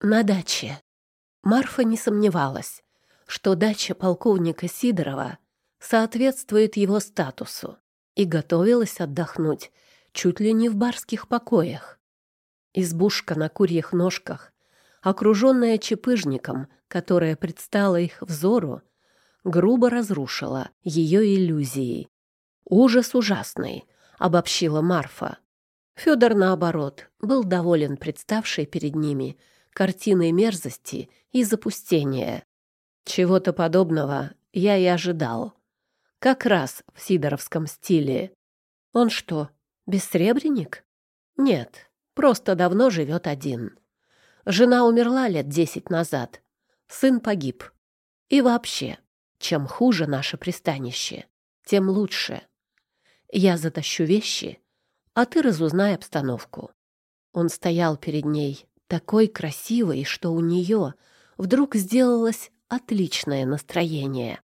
На даче. Марфа не сомневалась, что дача полковника Сидорова соответствует его статусу и готовилась отдохнуть чуть ли не в барских покоях. Избушка на курьих ножках, окруженная чепыжником, которая предстала их взору, грубо разрушила ее иллюзии. «Ужас ужасный», — обобщила Марфа. Федор, наоборот, был доволен представшей перед ними картиной мерзости и запустения. Чего-то подобного я и ожидал. Как раз в сидоровском стиле. Он что, бессребренник? Нет, просто давно живет один. Жена умерла лет десять назад. Сын погиб. И вообще, чем хуже наше пристанище, тем лучше. Я затащу вещи, а ты разузнай обстановку. Он стоял перед ней, такой красивой, что у нее вдруг сделалось отличное настроение.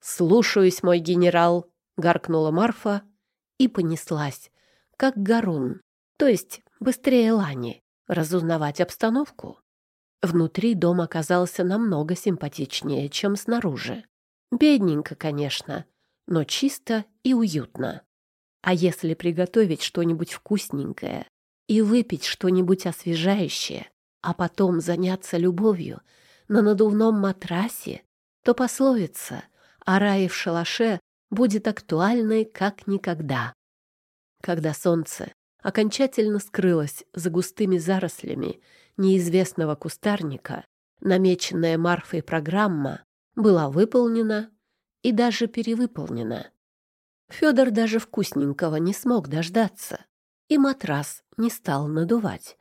«Слушаюсь, мой генерал!» — гаркнула Марфа и понеслась, как горун, то есть быстрее Лани, разузнавать обстановку. Внутри дом оказался намного симпатичнее, чем снаружи. Бедненько, конечно, но чисто и уютно. А если приготовить что-нибудь вкусненькое и выпить что-нибудь освежающее, а потом заняться любовью на надувном матрасе, то пословица о рае в шалаше будет актуальной как никогда. Когда солнце окончательно скрылось за густыми зарослями неизвестного кустарника, намеченная Марфой программа была выполнена и даже перевыполнена. Федор даже вкусненького не смог дождаться, и матрас не стал надувать.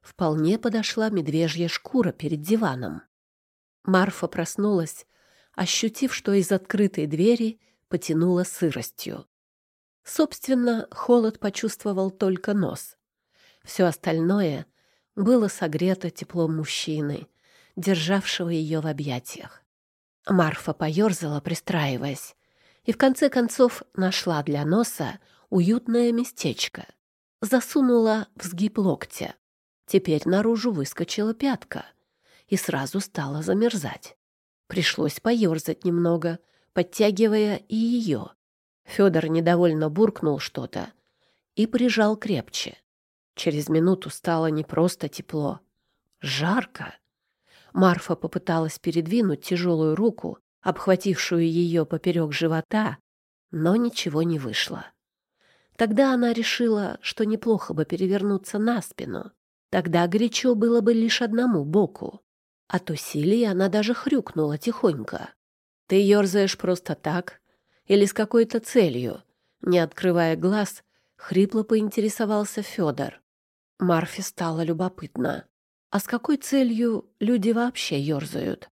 Вполне подошла медвежья шкура перед диваном. Марфа проснулась, ощутив, что из открытой двери потянуло сыростью. Собственно, холод почувствовал только нос. Все остальное было согрето теплом мужчины, державшего ее в объятиях. Марфа поерзала, пристраиваясь, и в конце концов нашла для носа уютное местечко. Засунула в сгиб локтя. Теперь наружу выскочила пятка и сразу стала замерзать. Пришлось поерзать немного, подтягивая и ее. Федор недовольно буркнул что-то и прижал крепче. Через минуту стало не просто тепло, жарко. Марфа попыталась передвинуть тяжелую руку, обхватившую ее поперек живота, но ничего не вышло. Тогда она решила, что неплохо бы перевернуться на спину. Тогда горячо было бы лишь одному боку. От усилий она даже хрюкнула тихонько. «Ты ерзаешь просто так? Или с какой-то целью?» Не открывая глаз, хрипло поинтересовался Федор. Марфе стало любопытно. А с какой целью люди вообще ерзают?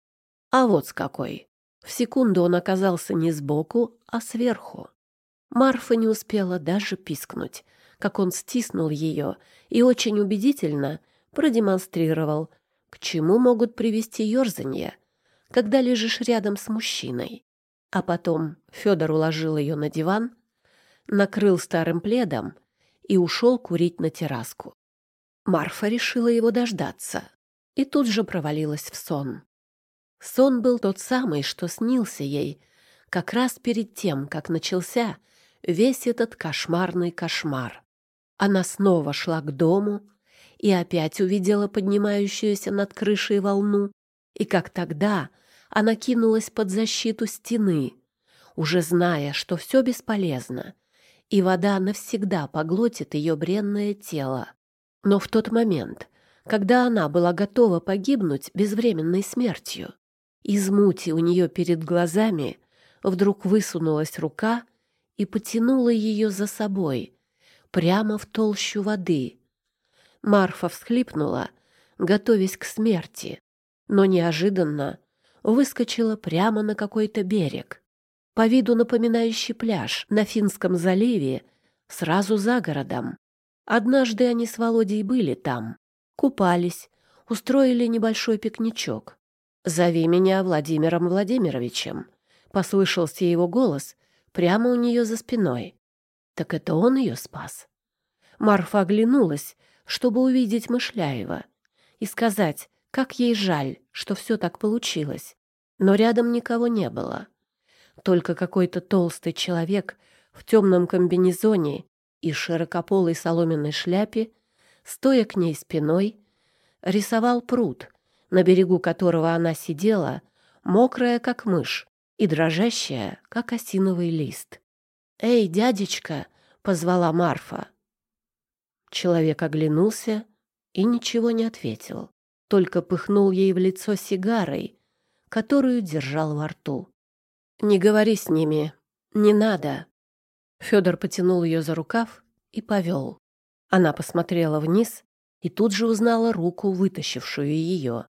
А вот с какой. В секунду он оказался не сбоку, а сверху. Марфа не успела даже пискнуть, как он стиснул ее и очень убедительно продемонстрировал, к чему могут привести ерзанья, когда лежишь рядом с мужчиной. А потом Федор уложил ее на диван, накрыл старым пледом и ушел курить на терраску. Марфа решила его дождаться и тут же провалилась в сон. Сон был тот самый, что снился ей, как раз перед тем, как начался весь этот кошмарный кошмар. Она снова шла к дому и опять увидела поднимающуюся над крышей волну, и как тогда она кинулась под защиту стены, уже зная, что все бесполезно, и вода навсегда поглотит ее бренное тело. Но в тот момент, когда она была готова погибнуть безвременной смертью, из мути у нее перед глазами вдруг высунулась рука и потянула ее за собой, прямо в толщу воды. Марфа всхлипнула, готовясь к смерти, но неожиданно выскочила прямо на какой-то берег, по виду напоминающий пляж на Финском заливе, сразу за городом. Однажды они с Володей были там, купались, устроили небольшой пикничок. «Зови меня Владимиром Владимировичем», — послышался его голос прямо у нее за спиной. Так это он ее спас. Марфа оглянулась, чтобы увидеть Мышляева и сказать, Как ей жаль, что все так получилось. Но рядом никого не было. Только какой-то толстый человек в темном комбинезоне и широкополой соломенной шляпе, стоя к ней спиной, рисовал пруд, на берегу которого она сидела, мокрая, как мышь, и дрожащая, как осиновый лист. «Эй, дядечка!» — позвала Марфа. Человек оглянулся и ничего не ответил только пыхнул ей в лицо сигарой, которую держал во рту. «Не говори с ними, не надо». Федор потянул ее за рукав и повел. Она посмотрела вниз и тут же узнала руку, вытащившую ее.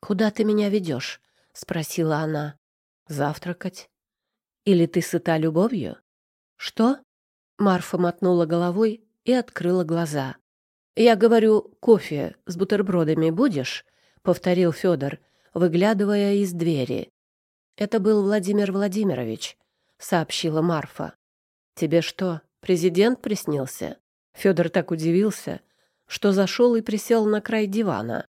«Куда ты меня ведешь?» — спросила она. «Завтракать. Или ты сыта любовью?» «Что?» Марфа мотнула головой и открыла глаза. «Я говорю, кофе с бутербродами будешь?» — повторил Федор, выглядывая из двери. «Это был Владимир Владимирович», — сообщила Марфа. «Тебе что, президент приснился?» Федор так удивился, что зашел и присел на край дивана.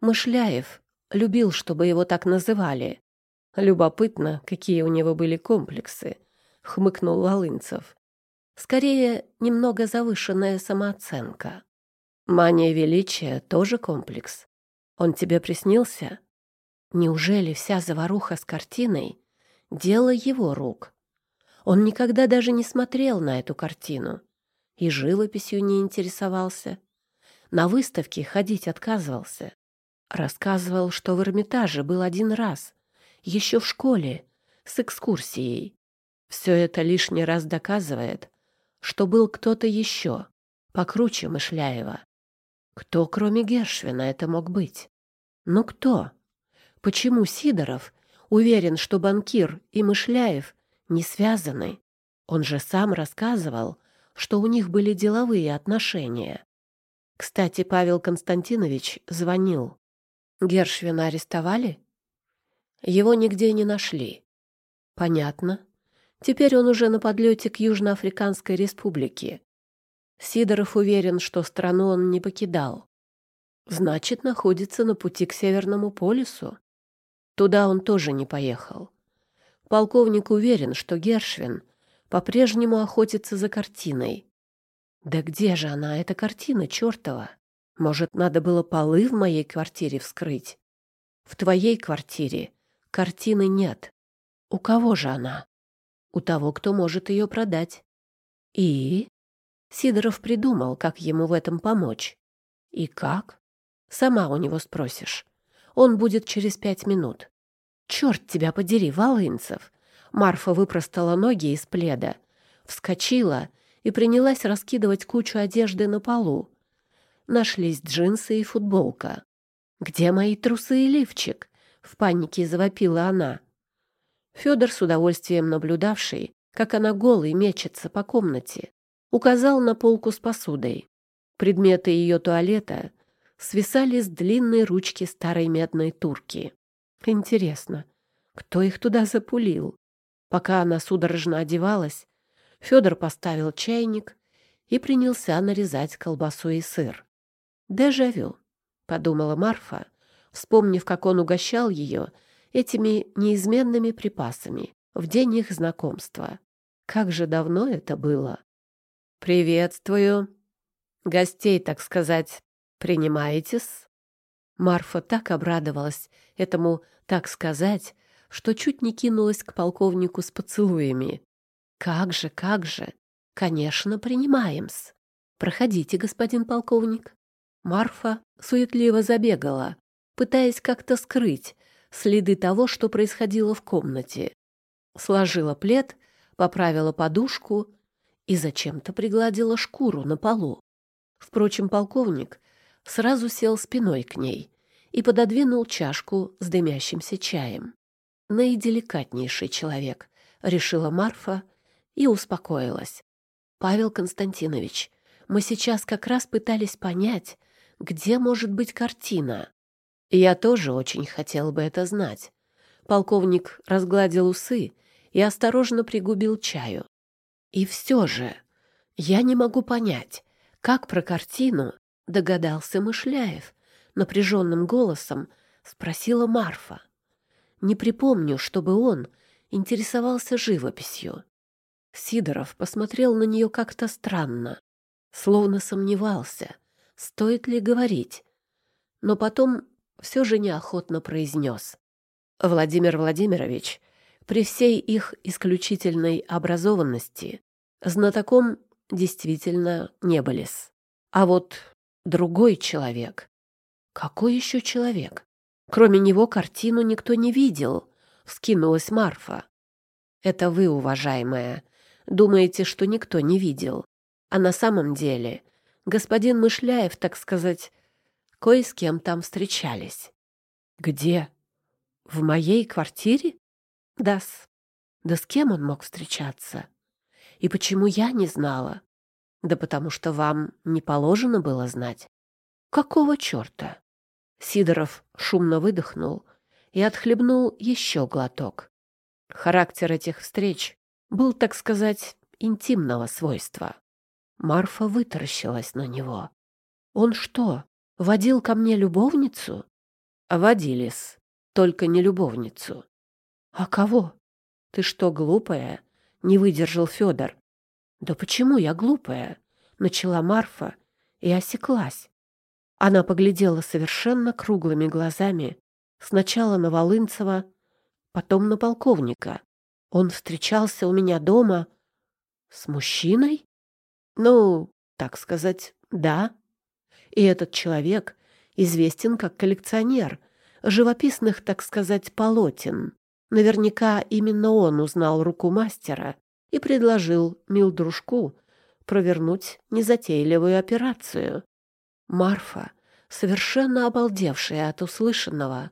Мышляев любил, чтобы его так называли. Любопытно, какие у него были комплексы, — хмыкнул Волынцев. Скорее, немного завышенная самооценка. Мания величия тоже комплекс. Он тебе приснился? Неужели вся заваруха с картиной — дело его рук? Он никогда даже не смотрел на эту картину и живописью не интересовался. На выставке ходить отказывался. Рассказывал, что в Эрмитаже был один раз, еще в школе, с экскурсией. Все это лишний раз доказывает, что был кто-то еще, покруче Мышляева. Кто, кроме Гершвина, это мог быть? Ну кто? Почему Сидоров уверен, что банкир и Мышляев не связаны? Он же сам рассказывал, что у них были деловые отношения. Кстати, Павел Константинович звонил. Гершвина арестовали? Его нигде не нашли. Понятно. Теперь он уже на подлете к Южноафриканской республике. Сидоров уверен, что страну он не покидал. Значит, находится на пути к Северному полюсу. Туда он тоже не поехал. Полковник уверен, что Гершвин по-прежнему охотится за картиной. Да где же она, эта картина чертова? Может, надо было полы в моей квартире вскрыть? В твоей квартире картины нет. У кого же она? У того, кто может ее продать. И Сидоров придумал, как ему в этом помочь. И как? Сама у него спросишь. Он будет через пять минут. Черт тебя подери, Волынцев! Марфа выпростала ноги из пледа, вскочила и принялась раскидывать кучу одежды на полу. Нашлись джинсы и футболка. «Где мои трусы и лифчик?» — в панике завопила она. Федор, с удовольствием наблюдавший, как она голой мечется по комнате, указал на полку с посудой. Предметы ее туалета свисали с длинной ручки старой медной турки. Интересно, кто их туда запулил? Пока она судорожно одевалась, Федор поставил чайник и принялся нарезать колбасу и сыр. «Дежавю», — подумала Марфа, вспомнив, как он угощал ее этими неизменными припасами в день их знакомства. Как же давно это было! «Приветствую. Гостей, так сказать, принимаетесь?» Марфа так обрадовалась этому «так сказать», что чуть не кинулась к полковнику с поцелуями. «Как же, как же! Конечно, принимаем-с. Проходите, господин полковник». Марфа суетливо забегала, пытаясь как-то скрыть следы того, что происходило в комнате. Сложила плед, поправила подушку и зачем-то пригладила шкуру на полу. Впрочем, полковник сразу сел спиной к ней и пододвинул чашку с дымящимся чаем. Наиделикатнейший человек, решила Марфа и успокоилась. Павел Константинович, мы сейчас как раз пытались понять, где может быть картина. Я тоже очень хотел бы это знать. Полковник разгладил усы и осторожно пригубил чаю. И все же я не могу понять, как про картину догадался Мышляев, напряженным голосом спросила Марфа. Не припомню, чтобы он интересовался живописью. Сидоров посмотрел на нее как-то странно, словно сомневался, стоит ли говорить, но потом все же неохотно произнес. Владимир Владимирович, при всей их исключительной образованности, знатоком действительно не были А вот другой человек. Какой еще человек? Кроме него картину никто не видел, вскинулась Марфа. Это вы, уважаемая, думаете, что никто не видел. А на самом деле господин Мышляев, так сказать, кое с кем там встречались. Где? В моей квартире? Да-с. Да с кем он мог встречаться? И почему я не знала? Да потому что вам не положено было знать. Какого черта? Сидоров шумно выдохнул и отхлебнул еще глоток. Характер этих встреч был, так сказать, интимного свойства. Марфа вытаращилась на него. «Он что, водил ко мне любовницу?» «Водились, только не любовницу». «А кого?» «Ты что, глупая?» — не выдержал Федор. «Да почему я глупая?» — начала Марфа и осеклась. Она поглядела совершенно круглыми глазами сначала на Волынцева, потом на полковника. Он встречался у меня дома с мужчиной? Ну, так сказать, да. И этот человек известен как коллекционер живописных, так сказать, полотен. Наверняка именно он узнал руку мастера и предложил Милдружку провернуть незатейливую операцию. Марфа, совершенно обалдевшая от услышанного,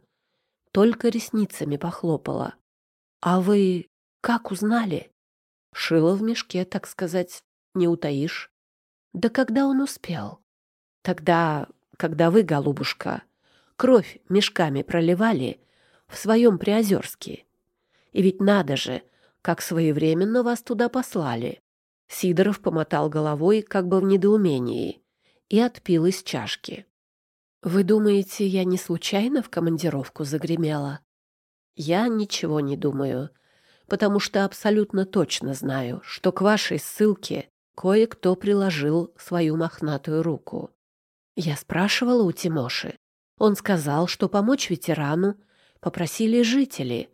только ресницами похлопала. «А вы как узнали?» «Шило в мешке, так сказать, не утаишь». «Да когда он успел?» «Тогда, когда вы, голубушка, кровь мешками проливали в своем Приозерске. И ведь надо же, как своевременно вас туда послали». Сидоров помотал головой, как бы в недоумении и отпил из чашки. «Вы думаете, я не случайно в командировку загремела?» «Я ничего не думаю, потому что абсолютно точно знаю, что к вашей ссылке кое-кто приложил свою мохнатую руку. Я спрашивала у Тимоши. Он сказал, что помочь ветерану попросили жители,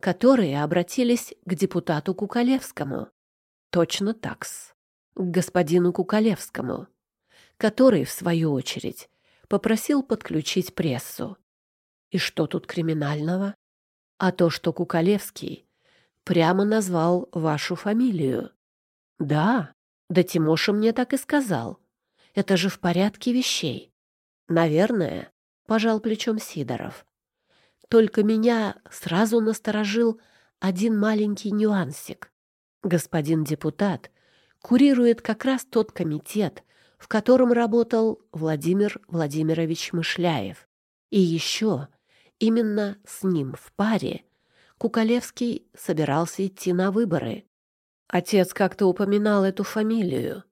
которые обратились к депутату Кукалевскому. Точно такс. К господину Кукалевскому который, в свою очередь, попросил подключить прессу. И что тут криминального? А то, что Кукалевский прямо назвал вашу фамилию. Да, да Тимоша мне так и сказал. Это же в порядке вещей. Наверное, пожал плечом Сидоров. Только меня сразу насторожил один маленький нюансик. Господин депутат курирует как раз тот комитет, в котором работал Владимир Владимирович Мышляев. И еще именно с ним в паре Кукалевский собирался идти на выборы. Отец как-то упоминал эту фамилию.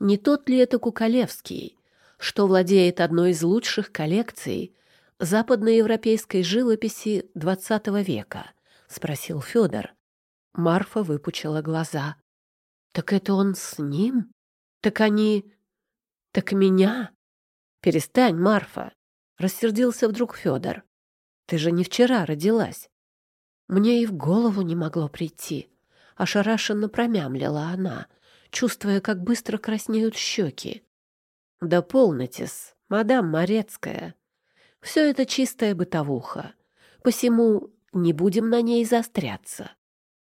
Не тот ли это Кукалевский, что владеет одной из лучших коллекций западноевропейской живописи XX века? — спросил Федор. Марфа выпучила глаза. «Так это он с ним? Так они «Так меня?» «Перестань, Марфа!» — рассердился вдруг Федор. «Ты же не вчера родилась». Мне и в голову не могло прийти. Ошарашенно промямлила она, чувствуя, как быстро краснеют щеки. «Да полнотесь, мадам Морецкая. Все это чистая бытовуха, посему не будем на ней заостряться.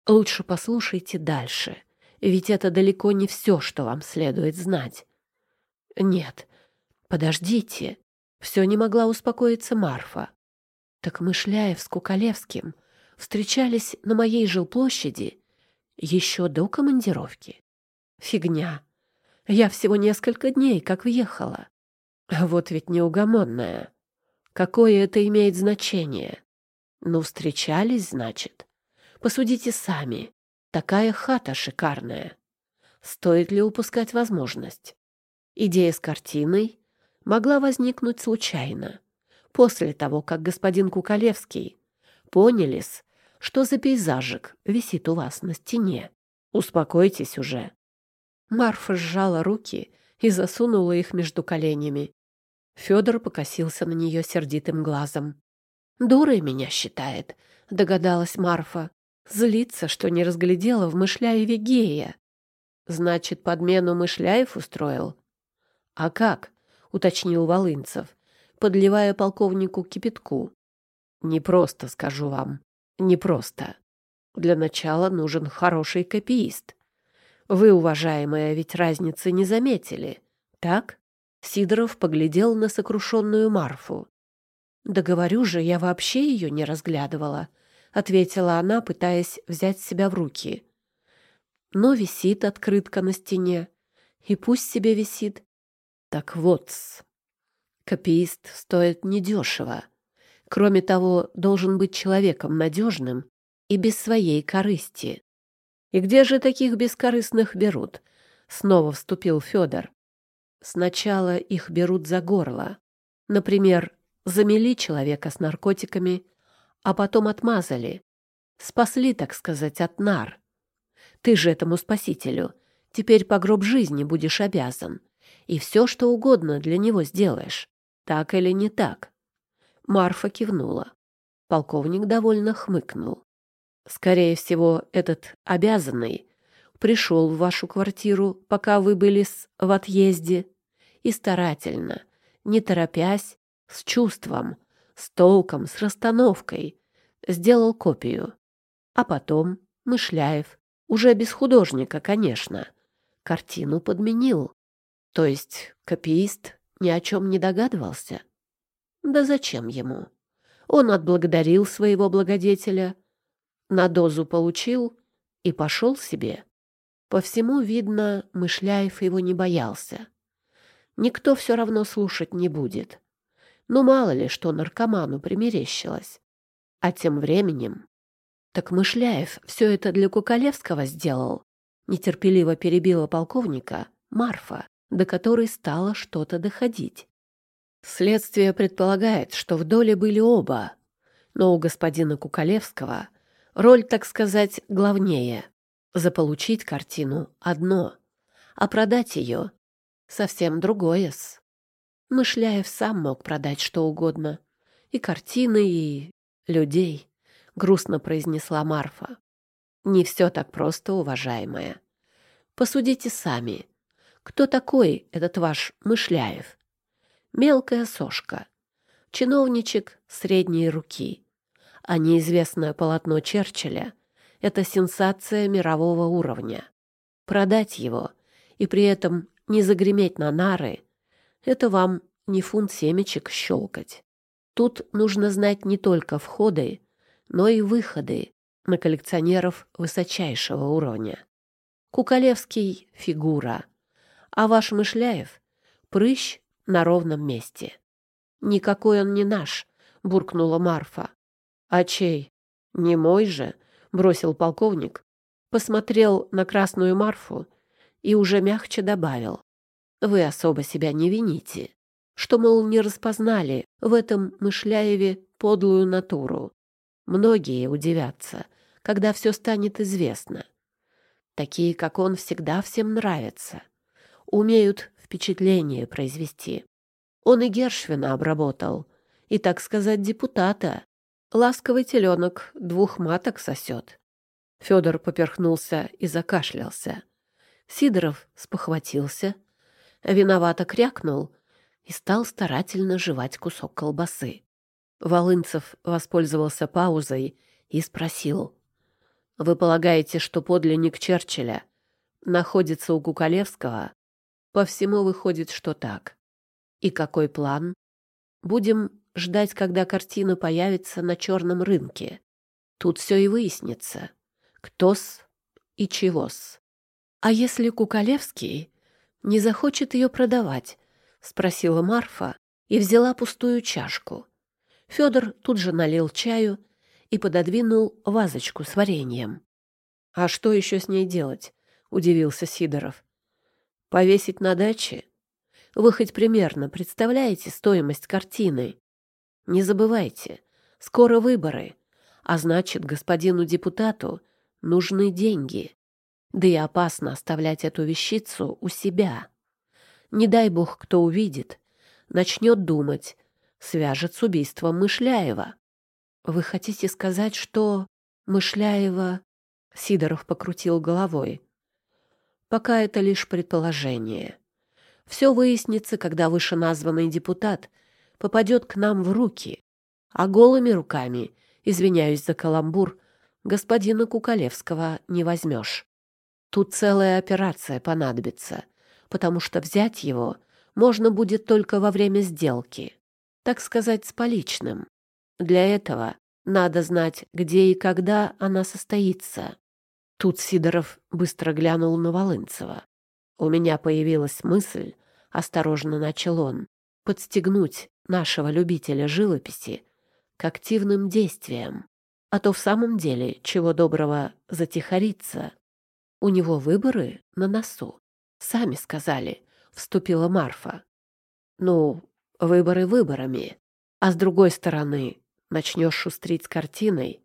Лучше послушайте дальше, ведь это далеко не все, что вам следует знать. Нет, подождите. Все не могла успокоиться Марфа. Так Мышляев с Кукалевским встречались на моей жилплощади еще до командировки. Фигня. Я всего несколько дней как въехала. Вот ведь неугомонная. Какое это имеет значение? Ну, встречались, значит. Посудите сами. Такая хата шикарная. Стоит ли упускать возможность? Идея с картиной могла возникнуть случайно, после того, как господин Кукалевский понялись, что за пейзажик висит у вас на стене. Успокойтесь уже. Марфа сжала руки и засунула их между коленями. Федор покосился на нее сердитым глазом. «Дурой меня считает», — догадалась Марфа. «Злится, что не разглядела в Мышляеве гея». «Значит, подмену Мышляев устроил?» «А как?» — уточнил Волынцев, подливая полковнику кипятку. «Не просто, скажу вам, не просто. Для начала нужен хороший копиист. Вы, уважаемая, ведь разницы не заметили, так?» Сидоров поглядел на сокрушенную Марфу. «Да говорю же, я вообще ее не разглядывала», — ответила она, пытаясь взять себя в руки. «Но висит открытка на стене, и пусть себе висит. Так вот, копиист стоит недешево. Кроме того, должен быть человеком надежным и без своей корысти. И где же таких бескорыстных берут? Снова вступил Федор. Сначала их берут за горло. Например, замели человека с наркотиками, а потом отмазали. Спасли, так сказать, от нар. Ты же этому спасителю теперь по гроб жизни будешь обязан. И все, что угодно для него сделаешь. Так или не так? Марфа кивнула. Полковник довольно хмыкнул. Скорее всего, этот обязанный пришел в вашу квартиру, пока вы были с... в отъезде, и старательно, не торопясь, с чувством, с толком, с расстановкой, сделал копию. А потом Мышляев, уже без художника, конечно, картину подменил. То есть копиист ни о чем не догадывался. Да зачем ему? Он отблагодарил своего благодетеля, на дозу получил и пошел себе. По всему, видно, Мышляев его не боялся. Никто все равно слушать не будет. Ну, мало ли, что наркоману примерещилось. А тем временем... Так Мышляев все это для Кукалевского сделал. Нетерпеливо перебила полковника Марфа, до которой стало что-то доходить. Следствие предполагает, что в доле были оба, но у господина Кукалевского роль, так сказать, главнее. Заполучить картину — одно, а продать ее — совсем другое-с. Мышляев сам мог продать что угодно. И картины, и людей, — грустно произнесла Марфа. Не все так просто, уважаемая. Посудите сами. Кто такой этот ваш Мышляев? Мелкая сошка. Чиновничек средней руки. А неизвестное полотно Черчилля — это сенсация мирового уровня. Продать его и при этом не загреметь на нары — это вам не фунт семечек щелкать. Тут нужно знать не только входы, но и выходы на коллекционеров высочайшего уровня. Кукалевский — фигура — а ваш Мышляев — прыщ на ровном месте. «Никакой он не наш», — буркнула Марфа. «А чей? Не мой же», — бросил полковник, посмотрел на красную Марфу и уже мягче добавил. «Вы особо себя не вините, что, мол, не распознали в этом Мышляеве подлую натуру. Многие удивятся, когда все станет известно. Такие, как он, всегда всем нравятся умеют впечатление произвести. Он и Гершвина обработал, и, так сказать, депутата. Ласковый теленок двух маток сосет. Федор поперхнулся и закашлялся. Сидоров спохватился, виновато крякнул и стал старательно жевать кусок колбасы. Волынцев воспользовался паузой и спросил. «Вы полагаете, что подлинник Черчилля находится у Кукалевского?» По всему выходит, что так. И какой план? Будем ждать, когда картина появится на черном рынке. Тут все и выяснится. Кто-с и чего-с. А если Кукалевский не захочет ее продавать? Спросила Марфа и взяла пустую чашку. Федор тут же налил чаю и пододвинул вазочку с вареньем. «А что еще с ней делать?» — удивился Сидоров. Повесить на даче? Вы хоть примерно представляете стоимость картины? Не забывайте, скоро выборы, а значит, господину депутату нужны деньги. Да и опасно оставлять эту вещицу у себя. Не дай бог, кто увидит, начнет думать, свяжет с убийством Мышляева. Вы хотите сказать, что Мышляева... Сидоров покрутил головой. Пока это лишь предположение. Все выяснится, когда вышеназванный депутат попадет к нам в руки. А голыми руками, извиняюсь за каламбур, господина Кукалевского не возьмешь. Тут целая операция понадобится, потому что взять его можно будет только во время сделки, так сказать, с поличным. Для этого надо знать, где и когда она состоится. Тут Сидоров быстро глянул на Волынцева. У меня появилась мысль, осторожно начал он, подстегнуть нашего любителя живописи к активным действиям, а то в самом деле, чего доброго, затихарится. У него выборы на носу. Сами сказали, вступила Марфа. Ну, выборы выборами. А с другой стороны, начнешь шустрить с картиной,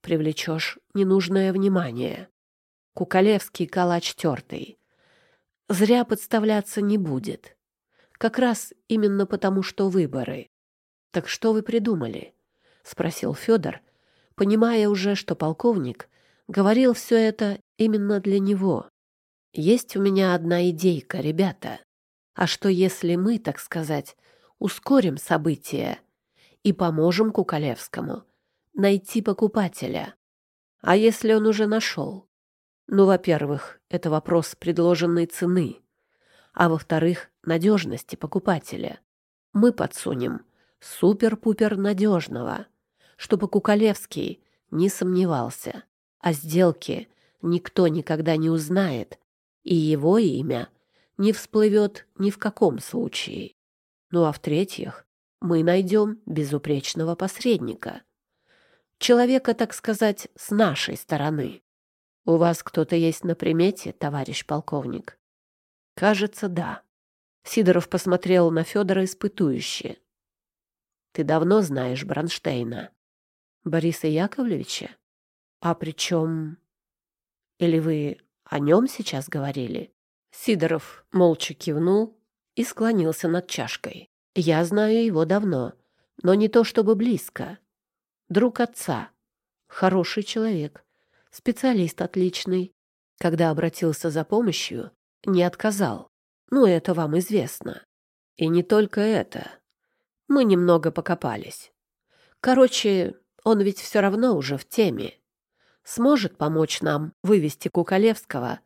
привлечешь ненужное внимание. Кукалевский калач тертый. Зря подставляться не будет. Как раз именно потому, что выборы. Так что вы придумали? Спросил Федор, понимая уже, что полковник говорил все это именно для него. Есть у меня одна идейка, ребята. А что если мы, так сказать, ускорим события и поможем Кукалевскому найти покупателя? А если он уже нашел? Ну, во-первых, это вопрос предложенной цены, а во-вторых, надежности покупателя. Мы подсунем супер-пупер надежного, чтобы Кукалевский не сомневался. О сделке никто никогда не узнает, и его имя не всплывет ни в каком случае. Ну а в-третьих, мы найдем безупречного посредника. Человека, так сказать, с нашей стороны. У вас кто-то есть на примете, товарищ полковник? Кажется, да. Сидоров посмотрел на Федора испытующе. Ты давно знаешь Бронштейна? Бориса Яковлевича? А при чем... Или вы о нем сейчас говорили? Сидоров молча кивнул и склонился над чашкой. Я знаю его давно, но не то чтобы близко. Друг отца. Хороший человек. Специалист отличный. Когда обратился за помощью, не отказал. Ну, это вам известно. И не только это. Мы немного покопались. Короче, он ведь все равно уже в теме. Сможет помочь нам вывести Кукалевского,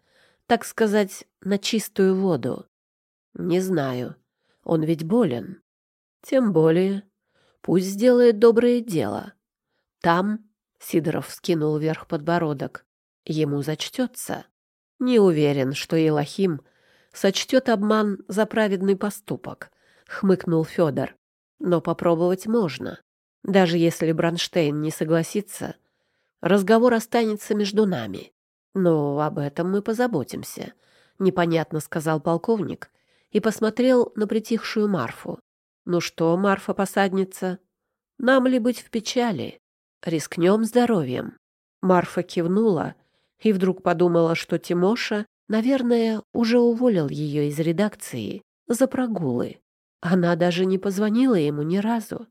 так сказать, на чистую воду. Не знаю. Он ведь болен. Тем более. Пусть сделает доброе дело. Там Сидоров скинул вверх подбородок. Ему зачтется. Не уверен, что Елохим сочтет обман за праведный поступок, хмыкнул Федор. Но попробовать можно. Даже если Бронштейн не согласится, разговор останется между нами. Но об этом мы позаботимся, непонятно сказал полковник и посмотрел на притихшую Марфу. Ну что, Марфа-посадница, нам ли быть в печали? Рискнем здоровьем. Марфа кивнула и вдруг подумала, что Тимоша, наверное, уже уволил ее из редакции за прогулы. Она даже не позвонила ему ни разу.